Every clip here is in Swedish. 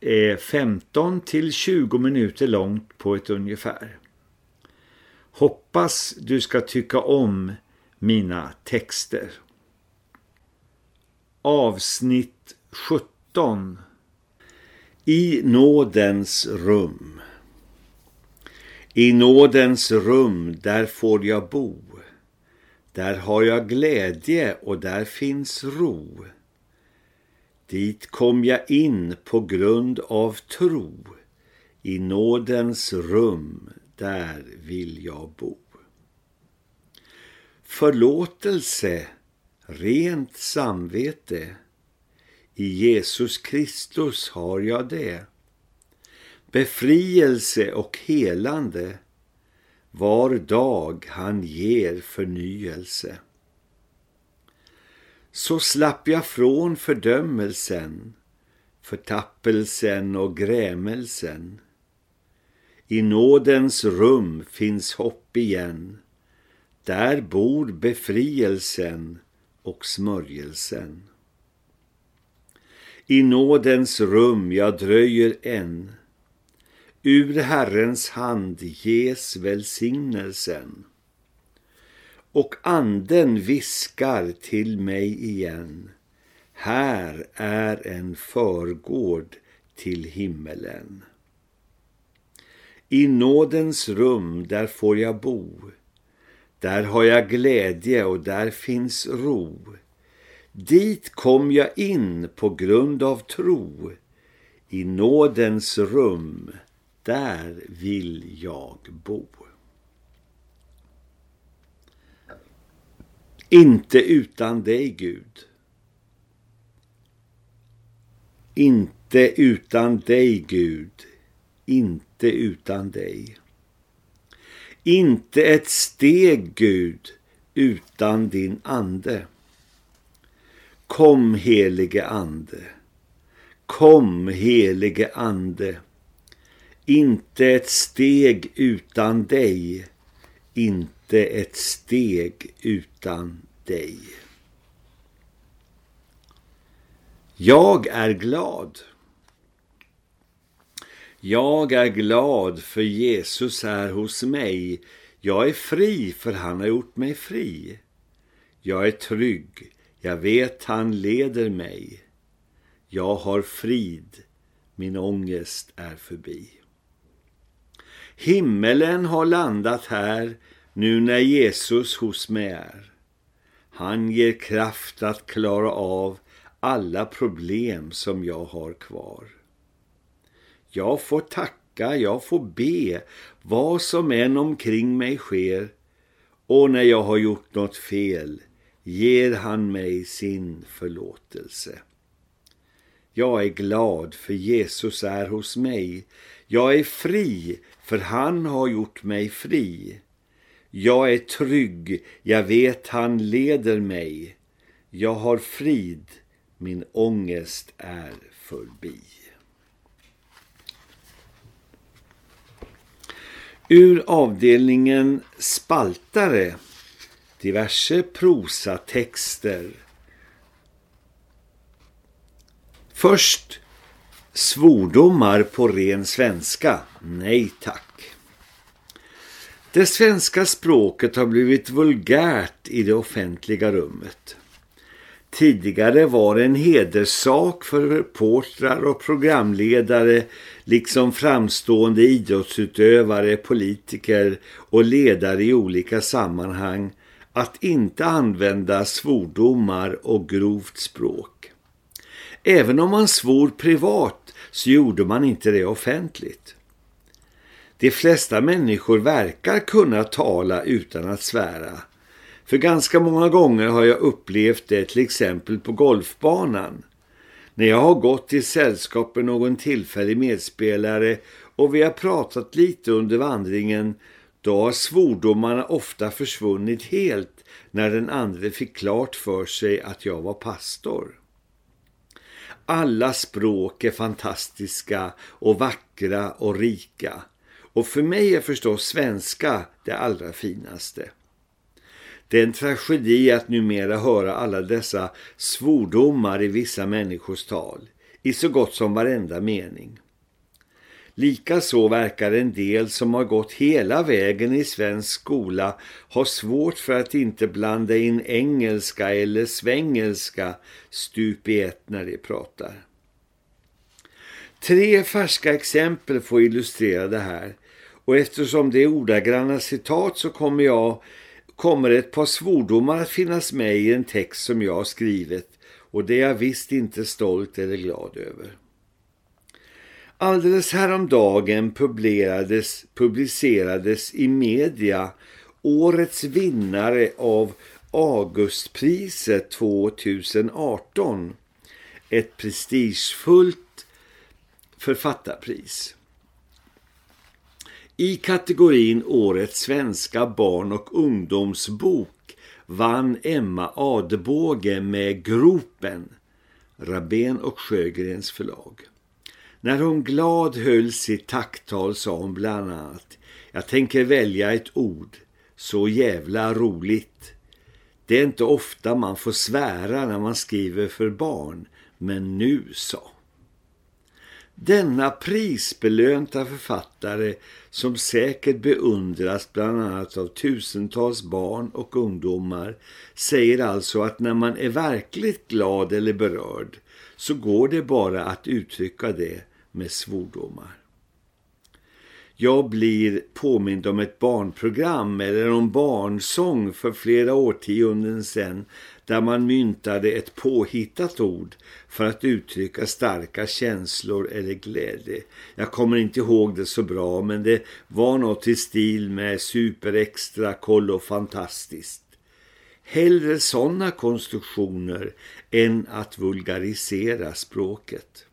är 15 till 20 minuter långt på ett ungefär. Hoppas du ska tycka om mina texter. Avsnitt 17 I nådens rum I nådens rum där får jag bo. Där har jag glädje och där finns ro. Dit kom jag in på grund av tro. I nådens rum, där vill jag bo. Förlåtelse, rent samvete. I Jesus Kristus har jag det. Befrielse och helande. Var dag han ger förnyelse så slapp jag från fördömelsen, förtappelsen och grämelsen. I nådens rum finns hopp igen, där bor befrielsen och smörjelsen. I nådens rum jag dröjer än, ur Herrens hand ges välsignelsen och anden viskar till mig igen. Här är en förgård till himmelen. I nådens rum där får jag bo. Där har jag glädje och där finns ro. Dit kom jag in på grund av tro. I nådens rum, där vill jag bo. Inte utan dig, Gud. Inte utan dig, Gud. Inte utan dig. Inte ett steg, Gud, utan din ande. Kom, helige ande. Kom, helige ande. Inte ett steg utan dig. Inte inte ett steg utan dig. Jag är glad. Jag är glad för Jesus är hos mig. Jag är fri för han har gjort mig fri. Jag är trygg. Jag vet han leder mig. Jag har frid. Min ångest är förbi. Himmelen har landat här nu när Jesus hos mig är. Han ger kraft att klara av alla problem som jag har kvar. Jag får tacka, jag får be vad som än omkring mig sker och när jag har gjort något fel ger han mig sin förlåtelse. Jag är glad för Jesus är hos mig. Jag är fri för han har gjort mig fri. Jag är trygg, jag vet han leder mig. Jag har frid, min ångest är förbi. Ur avdelningen spaltare, diverse prosatexter. Först svordomar på ren svenska. Nej tack. Det svenska språket har blivit vulgärt i det offentliga rummet. Tidigare var det en hederssak för reportrar och programledare liksom framstående idrottsutövare, politiker och ledare i olika sammanhang att inte använda svordomar och grovt språk. Även om man svor privat så gjorde man inte det offentligt. De flesta människor verkar kunna tala utan att svära. För ganska många gånger har jag upplevt det till exempel på golfbanan. När jag har gått till sällskap med någon tillfällig medspelare och vi har pratat lite under vandringen då har svordomarna ofta försvunnit helt när den andra fick klart för sig att jag var pastor. Alla språk är fantastiska och vackra och rika. Och för mig är förstås svenska det allra finaste. Det är en tragedi att numera höra alla dessa svordomar i vissa människors tal, i så gott som varenda mening. Likaså verkar en del som har gått hela vägen i svensk skola ha svårt för att inte blanda in engelska eller svängelska stup i ett när de pratar. Tre färska exempel får illustrera det här och eftersom det är ordagranna citat så kommer jag kommer ett par svordomar att finnas med i en text som jag har skrivit och det är jag visst inte stolt eller glad över. Alldeles häromdagen publicerades, publicerades i media årets vinnare av Augustpriset 2018. Ett prestigefullt författarpris. I kategorin Årets svenska barn- och ungdomsbok vann Emma Adebåge med Gropen, Rabén och Sjögrens förlag. När hon glad höll sitt tacktal sa hon bland annat Jag tänker välja ett ord, så jävla roligt. Det är inte ofta man får svära när man skriver för barn, men nu så. Denna prisbelönta författare som säkert beundras bland annat av tusentals barn och ungdomar säger alltså att när man är verkligt glad eller berörd så går det bara att uttrycka det med svordomar. Jag blir påmind om ett barnprogram eller om barnsång för flera årtionden sedan där man myntade ett påhittat ord för att uttrycka starka känslor eller glädje. Jag kommer inte ihåg det så bra men det var något i stil med superextra, kollo fantastiskt. Hellre sådana konstruktioner än att vulgarisera språket.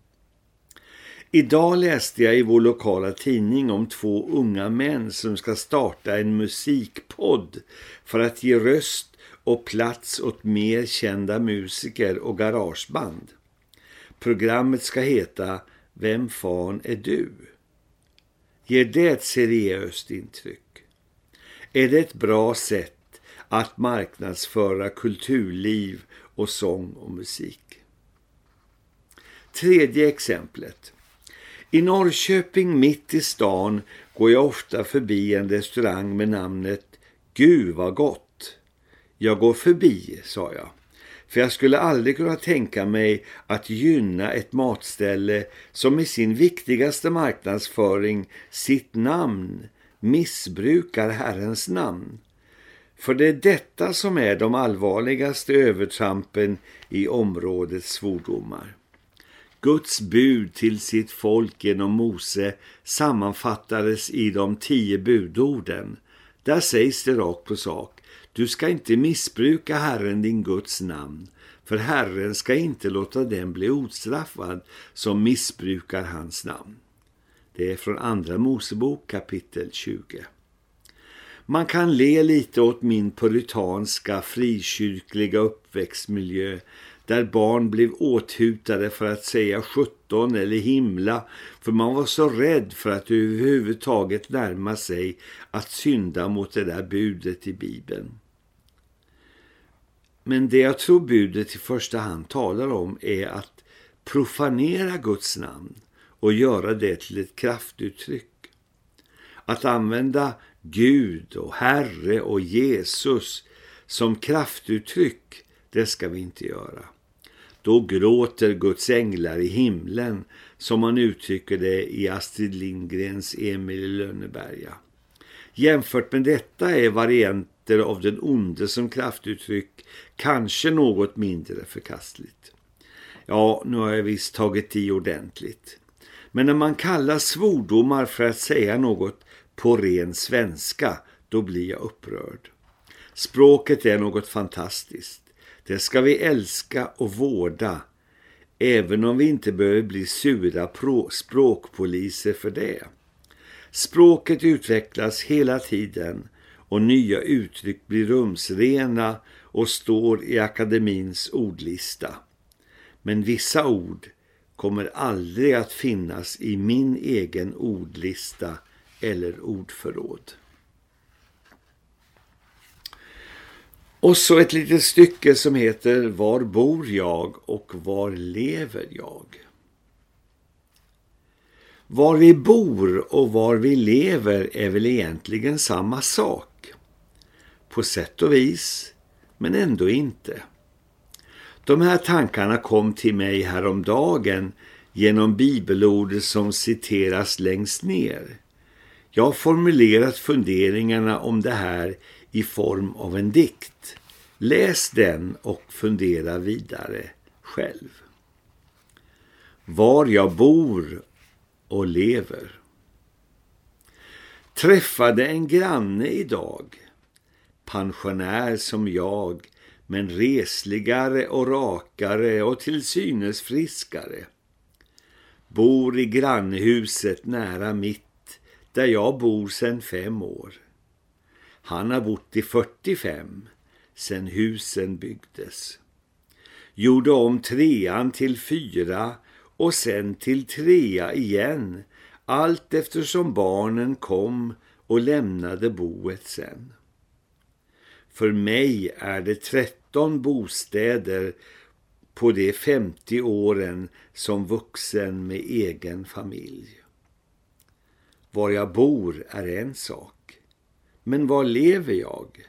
Idag läste jag i vår lokala tidning om två unga män som ska starta en musikpodd för att ge röst och plats åt mer kända musiker och garageband. Programmet ska heta Vem fan är du? Ger det ett seriöst intryck? Är det ett bra sätt att marknadsföra kulturliv och sång och musik? Tredje exemplet. I Norrköping mitt i stan går jag ofta förbi en restaurang med namnet Gud vad gott. Jag går förbi, sa jag. För jag skulle aldrig kunna tänka mig att gynna ett matställe som i sin viktigaste marknadsföring, sitt namn, missbrukar Herrens namn. För det är detta som är de allvarligaste övertrampen i områdets svordomar. Guds bud till sitt folk genom Mose sammanfattades i de tio budorden. Där sägs det rakt på sak. Du ska inte missbruka Herren din Guds namn, för Herren ska inte låta den bli ostraffad som missbrukar hans namn. Det är från andra Mosebok kapitel 20. Man kan le lite åt min puritanska frikyrkliga uppväxtmiljö där barn blev åthutade för att säga 17 eller himla för man var så rädd för att överhuvudtaget närma sig att synda mot det där budet i Bibeln. Men det jag tror budet i första hand talar om är att profanera Guds namn och göra det till ett kraftuttryck. Att använda Gud och Herre och Jesus som kraftuttryck, det ska vi inte göra. Då gråter Guds änglar i himlen, som man uttrycker det i Astrid Lindgrens Emil i Lönneberga. Jämfört med detta är varianter av den onde som kraftuttryck kanske något mindre förkastligt. Ja, nu har jag visst tagit i ordentligt. Men när man kallar svordomar för att säga något på ren svenska, då blir jag upprörd. Språket är något fantastiskt. Det ska vi älska och vårda, även om vi inte behöver bli sura språkpoliser för det. Språket utvecklas hela tiden och nya uttryck blir rumsrena och står i akademins ordlista. Men vissa ord kommer aldrig att finnas i min egen ordlista eller ordförråd. Och så ett litet stycke som heter Var bor jag och var lever jag? Var vi bor och var vi lever är väl egentligen samma sak. På sätt och vis, men ändå inte. De här tankarna kom till mig häromdagen genom bibelordet som citeras längst ner. Jag har formulerat funderingarna om det här i form av en dikt. Läs den och fundera vidare själv. Var jag bor och lever. Träffade en granne idag, pensionär som jag, men resligare och rakare och till synes friskare. Bor i grannhuset nära mitt, där jag bor sedan fem år. Han har bott i 45 sen husen byggdes. Gjorde om trean till fyra och sen till trea igen, allt eftersom barnen kom och lämnade boet sen. För mig är det 13 bostäder på de 50 åren som vuxen med egen familj. Var jag bor är en sak, men var lever jag?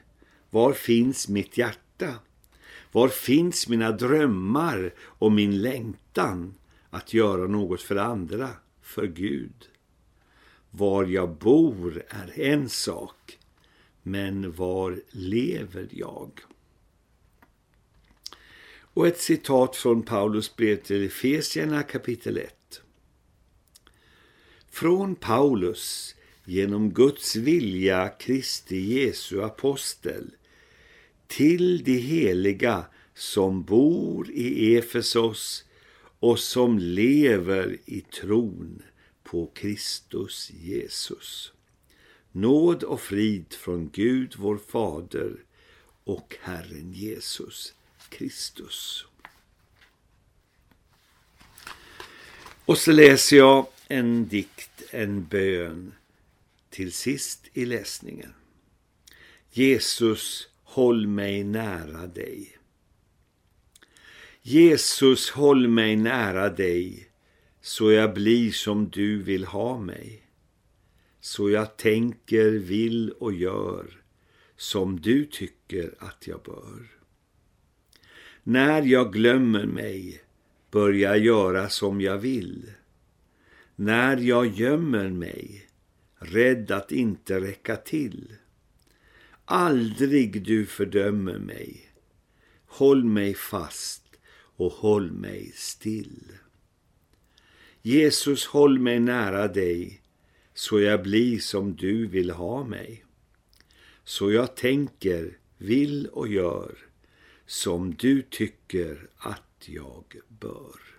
Var finns mitt hjärta? Var finns mina drömmar och min längtan att göra något för andra, för Gud? Var jag bor är en sak, men var lever jag? Och ett citat från Paulus brev till Efesierna kapitel 1. Från Paulus, genom Guds vilja Kristi Jesu apostel, till de heliga som bor i Efesos och som lever i tron på Kristus Jesus. Nåd och frid från Gud vår Fader och Herren Jesus Kristus. Och så läser jag en dikt, en bön till sist i läsningen. Jesus, håll mig nära dig. Jesus, håll mig nära dig så jag blir som du vill ha mig. Så jag tänker, vill och gör som du tycker att jag bör. När jag glömmer mig börjar göra som jag vill. När jag gömmer mig, rädd att inte räcka till. Aldrig du fördömer mig. Håll mig fast och håll mig still. Jesus, håll mig nära dig så jag blir som du vill ha mig. Så jag tänker, vill och gör som du tycker att jag bör.